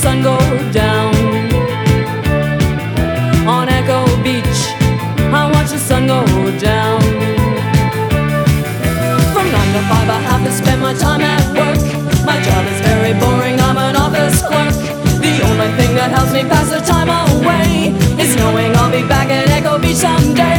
sun go down. On Echo Beach, I watch the sun go down. From 9 to 5, I have to spend my time at work. My job is very boring, I'm an office clerk. The only thing that helps me pass the time away is knowing I'll be back at Echo Beach someday.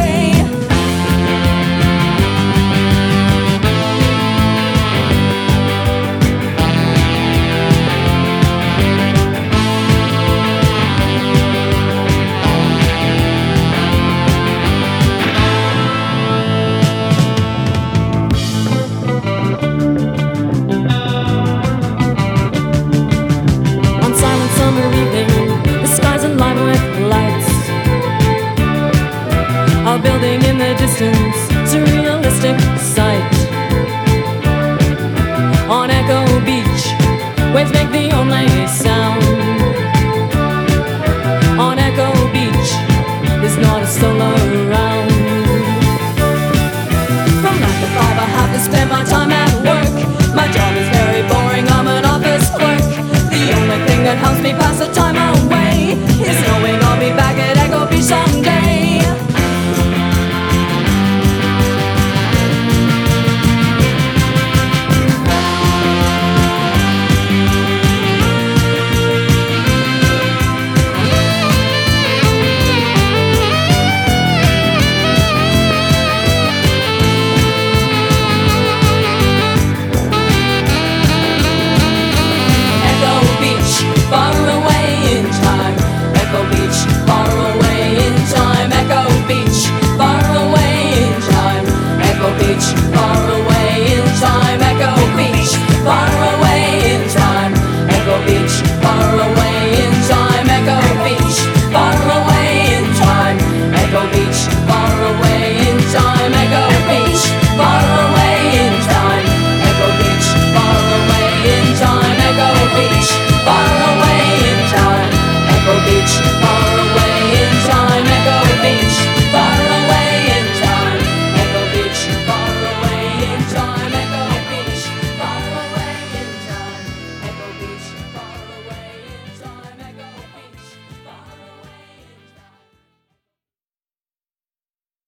spend my time at